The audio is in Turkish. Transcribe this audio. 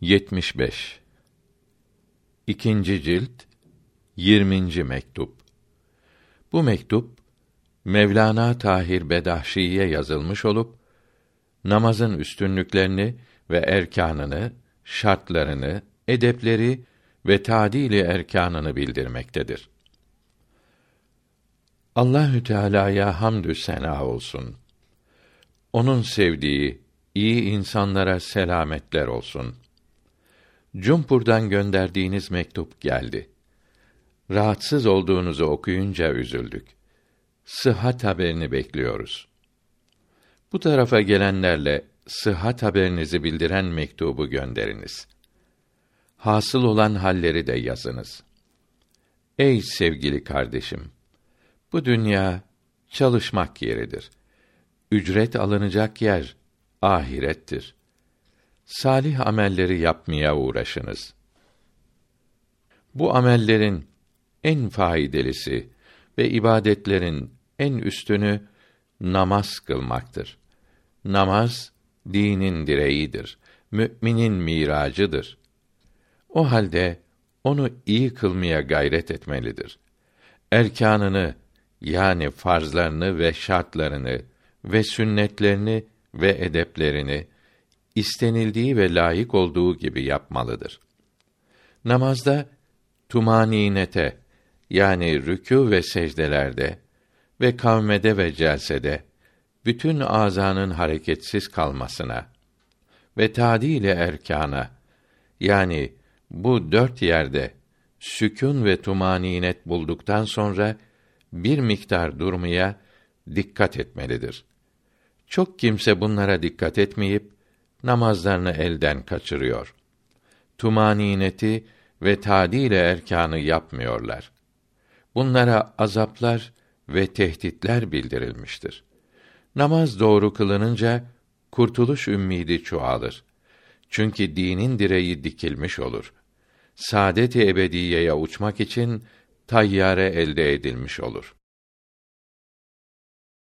75 İkinci cilt 20. mektup. Bu mektup Mevlana Tahir Bedahşi'ye yazılmış olup namazın üstünlüklerini ve erkanını, şartlarını, edepleri ve tadili erkanını bildirmektedir. Allahü Teala'ya hamdü sena olsun. Onun sevdiği iyi insanlara selametler olsun. Cumpur'dan gönderdiğiniz mektup geldi. Rahatsız olduğunuzu okuyunca üzüldük. Sıhhat haberini bekliyoruz. Bu tarafa gelenlerle sıhhat haberinizi bildiren mektubu gönderiniz. Hasıl olan halleri de yazınız. Ey sevgili kardeşim, bu dünya çalışmak yeridir. Ücret alınacak yer ahirettir. Salih amelleri yapmaya uğraşınız. Bu amellerin en faydalısı ve ibadetlerin en üstünü namaz kılmaktır. Namaz dinin direğidir. Müminin miracıdır. O halde onu iyi kılmaya gayret etmelidir. Erkanını yani farzlarını ve şartlarını ve sünnetlerini ve edeplerini istenildiği ve layık olduğu gibi yapmalıdır. Namazda tumaninete yani rükû ve secdelerde ve kavmede ve celsede bütün azanın hareketsiz kalmasına ve tadile erkana yani bu dört yerde sükûn ve tumaninet bulduktan sonra bir miktar durmaya dikkat etmelidir. Çok kimse bunlara dikkat etmeyip namazlarını elden kaçırıyor. Tumanineti ve tadile erkanı yapmıyorlar. Bunlara azaplar ve tehditler bildirilmiştir. Namaz doğru kılınınca kurtuluş ümmidi çoğalır. Çünkü dinin direği dikilmiş olur. Saadet-i ebediyeye uçmak için tayyare elde edilmiş olur.